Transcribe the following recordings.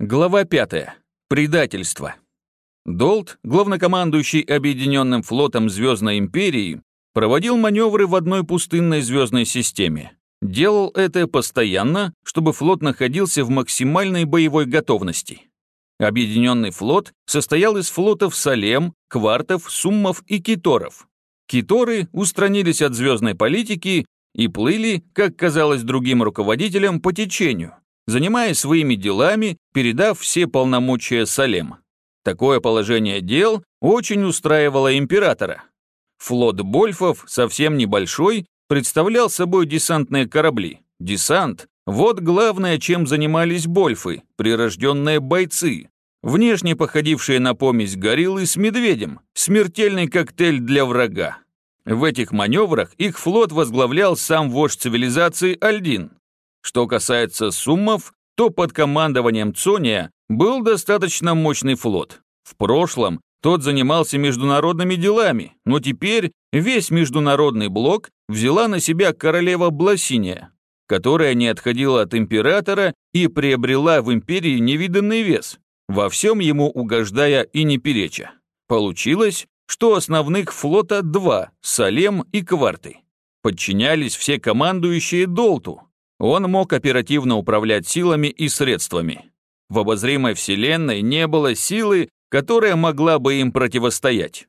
Глава 5. Предательство. Долт, главнокомандующий Объединенным флотом Звездной империи, проводил маневры в одной пустынной звездной системе. Делал это постоянно, чтобы флот находился в максимальной боевой готовности. Объединенный флот состоял из флотов Салем, Квартов, Суммов и Киторов. Киторы устранились от звездной политики и плыли, как казалось другим руководителям, по течению, занимаясь своими делами, передав все полномочия Салем. Такое положение дел очень устраивало императора. Флот Больфов, совсем небольшой, представлял собой десантные корабли. Десант – вот главное, чем занимались Больфы, прирожденные бойцы. Внешне походившие на помесь гориллы с медведем, смертельный коктейль для врага. В этих маневрах их флот возглавлял сам вождь цивилизации Альдин, что касается суммов, то под командованием Цония был достаточно мощный флот. В прошлом тот занимался международными делами, но теперь весь международный блок взяла на себя королева Бласиния, которая не отходила от императора и приобрела в империи невиданный вес, во всем ему угождая и не переча. Получилось, что основных флота два – Салем и Кварты. Подчинялись все командующие Долту, он мог оперативно управлять силами и средствами. В обозримой вселенной не было силы, которая могла бы им противостоять.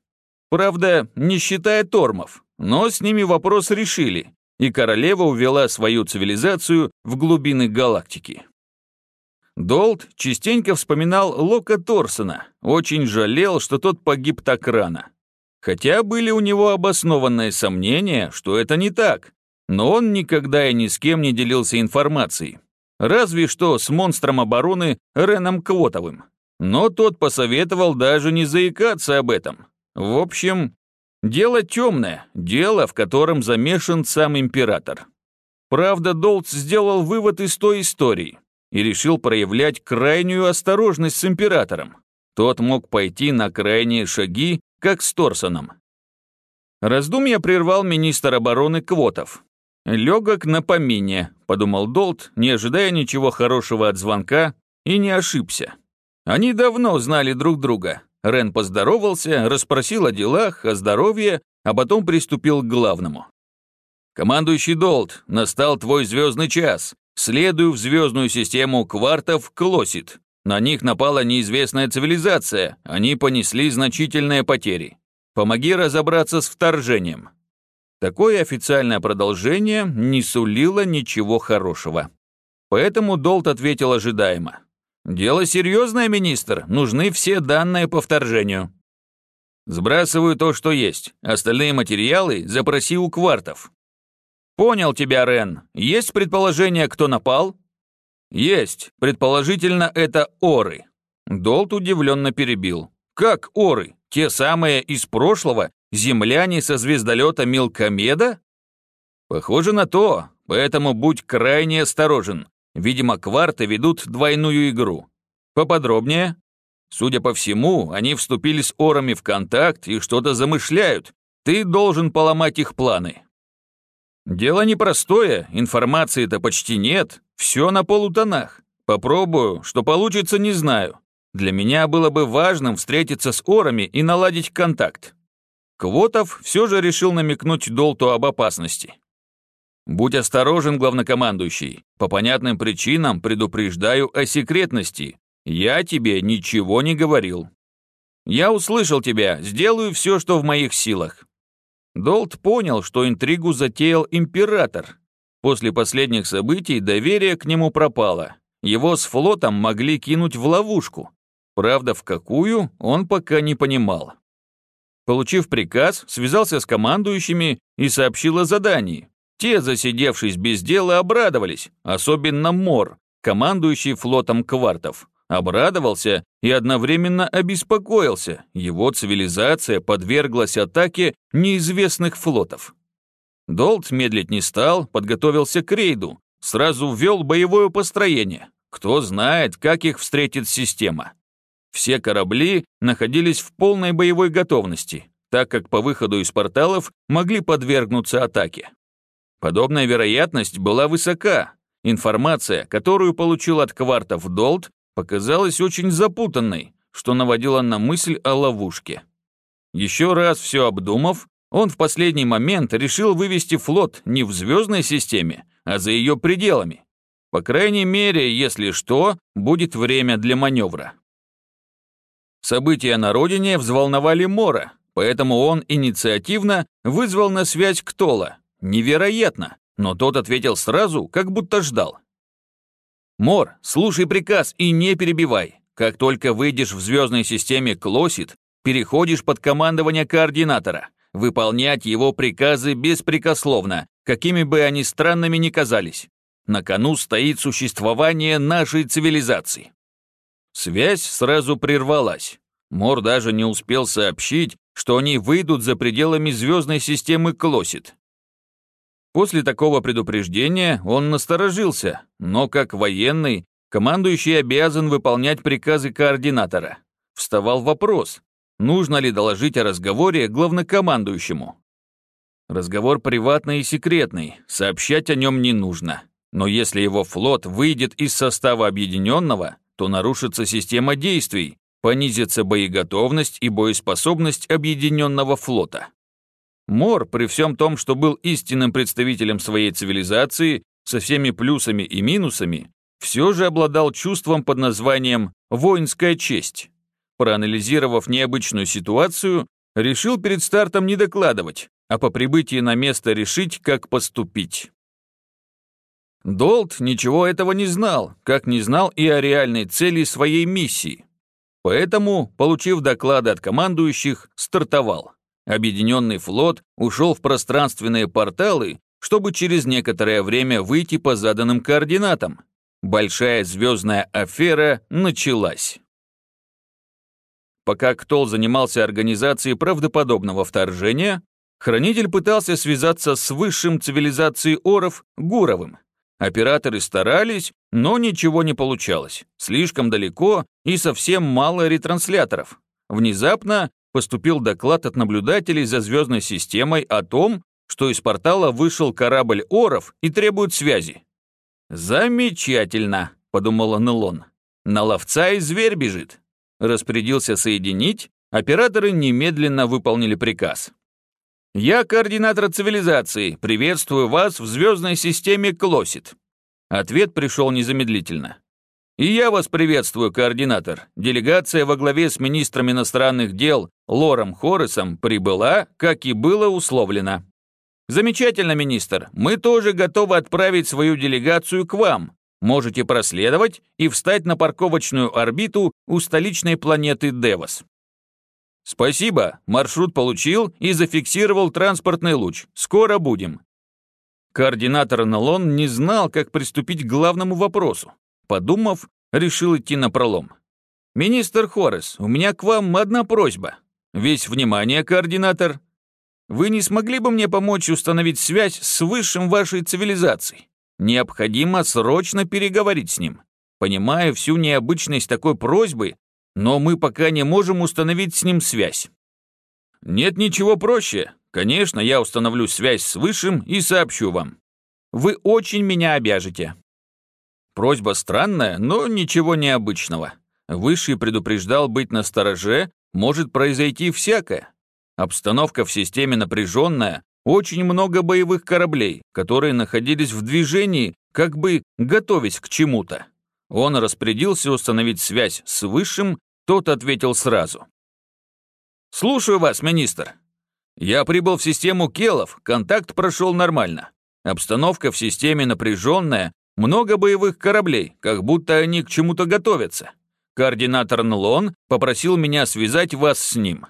Правда, не считая тормов, но с ними вопрос решили, и королева увела свою цивилизацию в глубины галактики. Долт частенько вспоминал Лока Торсона, очень жалел, что тот погиб так рано. Хотя были у него обоснованные сомнения, что это не так, но он никогда и ни с кем не делился информацией. Разве что с монстром обороны Реном Квотовым. Но тот посоветовал даже не заикаться об этом. В общем, дело темное, дело, в котором замешан сам император. Правда, Долц сделал вывод из той истории и решил проявлять крайнюю осторожность с императором. Тот мог пойти на крайние шаги, как с Торсоном. Раздумья прервал министр обороны Квотов. «Легок на помине», — подумал Долт, не ожидая ничего хорошего от звонка, и не ошибся. Они давно знали друг друга. Рен поздоровался, расспросил о делах, о здоровье, а потом приступил к главному. «Командующий Долт, настал твой звездный час. Следую в звездную систему квартов Клосит. На них напала неизвестная цивилизация, они понесли значительные потери. Помоги разобраться с вторжением. Такое официальное продолжение не сулило ничего хорошего. Поэтому Долт ответил ожидаемо. «Дело серьезное, министр, нужны все данные по вторжению». «Сбрасываю то, что есть. Остальные материалы запроси у квартов». «Понял тебя, Рен. Есть предположение, кто напал?» «Есть. Предположительно, это Оры». Долт удивленно перебил. «Как Оры? Те самые из прошлого, Земляне со звездолета Мелкомеда? Похоже на то, поэтому будь крайне осторожен. Видимо, кварты ведут двойную игру. Поподробнее? Судя по всему, они вступили с орами в контакт и что-то замышляют. Ты должен поломать их планы. Дело непростое, информации-то почти нет, все на полутонах. Попробую, что получится, не знаю. Для меня было бы важным встретиться с орами и наладить контакт. Квотов все же решил намекнуть Долту об опасности. «Будь осторожен, главнокомандующий. По понятным причинам предупреждаю о секретности. Я тебе ничего не говорил». «Я услышал тебя, сделаю все, что в моих силах». Долт понял, что интригу затеял император. После последних событий доверие к нему пропало. Его с флотом могли кинуть в ловушку. Правда, в какую, он пока не понимал. Получив приказ, связался с командующими и сообщил о задании. Те, засидевшись без дела, обрадовались, особенно Мор, командующий флотом квартов. Обрадовался и одновременно обеспокоился, его цивилизация подверглась атаке неизвестных флотов. Долт медлить не стал, подготовился к рейду, сразу ввел боевое построение. Кто знает, как их встретит система. Все корабли находились в полной боевой готовности, так как по выходу из порталов могли подвергнуться атаке. Подобная вероятность была высока. Информация, которую получил от квартов Долт, показалась очень запутанной, что наводило на мысль о ловушке. Еще раз все обдумав, он в последний момент решил вывести флот не в звездной системе, а за ее пределами. По крайней мере, если что, будет время для маневра. События на родине взволновали Мора, поэтому он инициативно вызвал на связь Ктола. Невероятно, но тот ответил сразу, как будто ждал. «Мор, слушай приказ и не перебивай. Как только выйдешь в звездной системе Клосит, переходишь под командование координатора. Выполнять его приказы беспрекословно, какими бы они странными ни казались. На кону стоит существование нашей цивилизации. Связь сразу прервалась. Мор даже не успел сообщить, что они выйдут за пределами звездной системы Клосит. После такого предупреждения он насторожился, но как военный, командующий обязан выполнять приказы координатора. Вставал вопрос, нужно ли доложить о разговоре главнокомандующему. Разговор приватный и секретный, сообщать о нем не нужно. Но если его флот выйдет из состава объединенного, то нарушится система действий, понизится боеготовность и боеспособность объединенного флота. Мор, при всем том, что был истинным представителем своей цивилизации, со всеми плюсами и минусами, все же обладал чувством под названием «воинская честь». Проанализировав необычную ситуацию, решил перед стартом не докладывать, а по прибытии на место решить, как поступить. Долт ничего этого не знал, как не знал и о реальной цели своей миссии. Поэтому, получив доклады от командующих, стартовал. Объединенный флот ушел в пространственные порталы, чтобы через некоторое время выйти по заданным координатам. Большая звездная афера началась. Пока Ктол занимался организацией правдоподобного вторжения, хранитель пытался связаться с высшим цивилизацией Оров Гуровым, Операторы старались, но ничего не получалось. Слишком далеко и совсем мало ретрансляторов. Внезапно поступил доклад от наблюдателей за звездной системой о том, что из портала вышел корабль Оров и требует связи. «Замечательно», — подумала Нелон. «На ловца и зверь бежит». Распорядился соединить, операторы немедленно выполнили приказ. «Я координатор цивилизации. Приветствую вас в звездной системе Клосит». Ответ пришел незамедлительно. «И я вас приветствую, координатор. Делегация во главе с министром иностранных дел Лором Хорресом прибыла, как и было условлено». «Замечательно, министр. Мы тоже готовы отправить свою делегацию к вам. Можете проследовать и встать на парковочную орбиту у столичной планеты Девос. «Спасибо, маршрут получил и зафиксировал транспортный луч. Скоро будем». Координатор Налон не знал, как приступить к главному вопросу. Подумав, решил идти на пролом. «Министр Хорес, у меня к вам одна просьба. Весь внимание, координатор. Вы не смогли бы мне помочь установить связь с высшим вашей цивилизацией? Необходимо срочно переговорить с ним. Понимая всю необычность такой просьбы, но мы пока не можем установить с ним связь. Нет ничего проще. Конечно, я установлю связь с Высшим и сообщу вам. Вы очень меня обяжете. Просьба странная, но ничего необычного. Высший предупреждал быть настороже, может произойти всякое. Обстановка в системе напряженная, очень много боевых кораблей, которые находились в движении, как бы готовясь к чему-то. Он распорядился установить связь с Высшим, тот ответил сразу. «Слушаю вас, министр. Я прибыл в систему Келов, контакт прошел нормально. Обстановка в системе напряженная, много боевых кораблей, как будто они к чему-то готовятся. Координатор Нлон попросил меня связать вас с ним».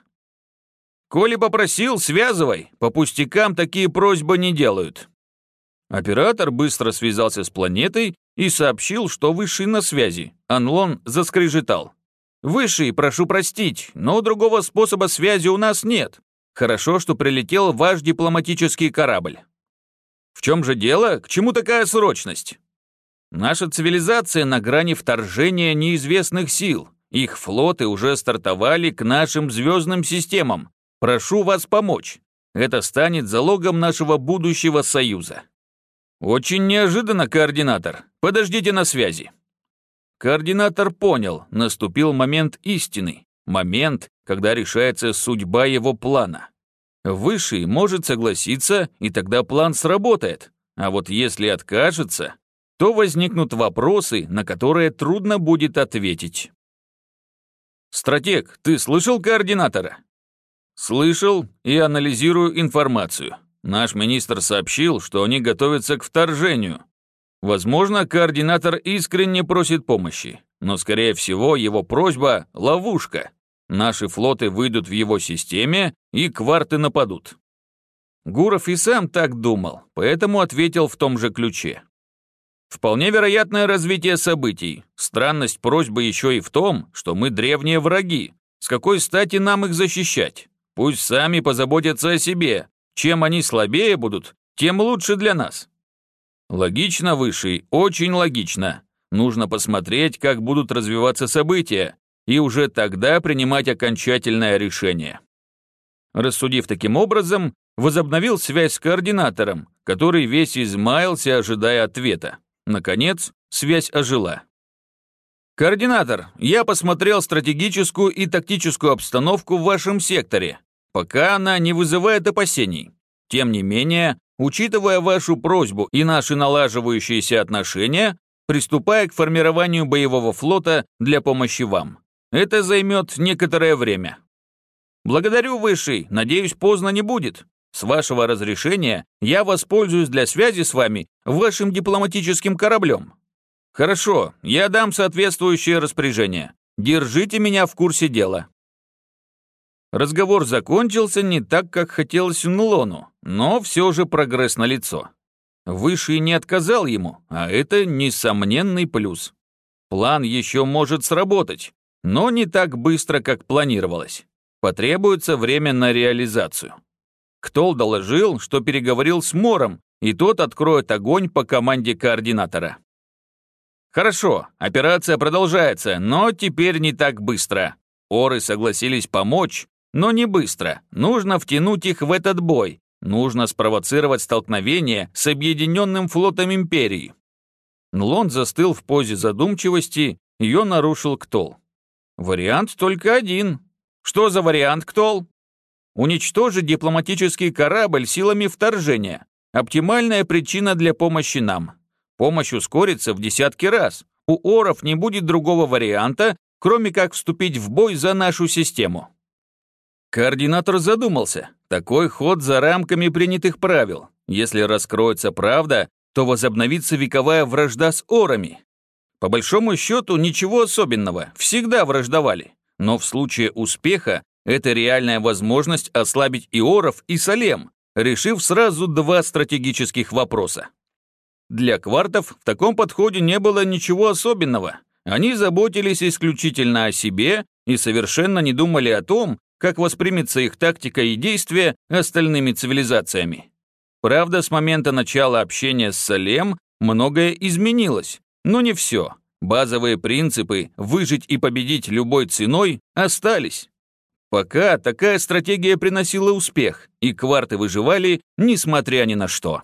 «Коли попросил, связывай, по пустякам такие просьбы не делают». Оператор быстро связался с планетой и сообщил, что Высший на связи. Анлон заскрежетал. «Высший, прошу простить, но другого способа связи у нас нет. Хорошо, что прилетел ваш дипломатический корабль». «В чем же дело? К чему такая срочность?» «Наша цивилизация на грани вторжения неизвестных сил. Их флоты уже стартовали к нашим звездным системам. Прошу вас помочь. Это станет залогом нашего будущего союза». «Очень неожиданно, координатор. Подождите на связи». координатор понял, наступил момент истины, момент, когда решается судьба его плана. Высший может согласиться, и тогда план сработает, а вот если откажется, то возникнут вопросы, на которые трудно будет ответить. «Стратег, ты слышал координатора?» «Слышал и анализирую информацию. Наш министр сообщил, что они готовятся к вторжению. Возможно, координатор искренне просит помощи, но, скорее всего, его просьба – ловушка. Наши флоты выйдут в его системе, и кварты нападут». Гуров и сам так думал, поэтому ответил в том же ключе. Вполне вероятное развитие событий. Странность просьбы еще и в том, что мы древние враги. С какой стати нам их защищать? Пусть сами позаботятся о себе. Чем они слабее будут, тем лучше для нас. Логично, Высший, очень логично. Нужно посмотреть, как будут развиваться события, и уже тогда принимать окончательное решение. Рассудив таким образом, возобновил связь с координатором, который весь измаялся, ожидая ответа. Наконец, связь ожила. «Координатор, я посмотрел стратегическую и тактическую обстановку в вашем секторе. Пока она не вызывает опасений. Тем не менее, учитывая вашу просьбу и наши налаживающиеся отношения, приступая к формированию боевого флота для помощи вам. Это займет некоторое время. Благодарю, Высший, надеюсь, поздно не будет. С вашего разрешения я воспользуюсь для связи с вами вашим дипломатическим кораблем. Хорошо, я дам соответствующее распоряжение. Держите меня в курсе дела. Разговор закончился не так, как хотелось Нулону, но все же прогресс налицо. Высший не отказал ему, а это несомненный плюс. План еще может сработать, но не так быстро, как планировалось. Потребуется время на реализацию. Ктол доложил, что переговорил с Мором, и тот откроет огонь по команде координатора. Хорошо, операция продолжается, но теперь не так быстро. Оры согласились помочь, но не быстро. Нужно втянуть их в этот бой. Нужно спровоцировать столкновение с объединенным флотом Империи. Нлон застыл в позе задумчивости, ее нарушил Ктол. Вариант только один. Что за вариант, Ктол? Уничтожить дипломатический корабль силами вторжения. Оптимальная причина для помощи нам. Помощь ускорится в десятки раз. У Оров не будет другого варианта, кроме как вступить в бой за нашу систему. Координатор задумался. Такой ход за рамками принятых правил. Если раскроется правда, то возобновится вековая вражда с Орами. По большому счету, ничего особенного, всегда враждовали. Но в случае успеха это реальная возможность ослабить Иоров и Салем, решив сразу два стратегических вопроса. Для квартов в таком подходе не было ничего особенного. Они заботились исключительно о себе и совершенно не думали о том, как воспримется их тактика и действия остальными цивилизациями. Правда, с момента начала общения с Салем многое изменилось, но не все. Базовые принципы «выжить и победить любой ценой» остались. Пока такая стратегия приносила успех, и кварты выживали, несмотря ни на что.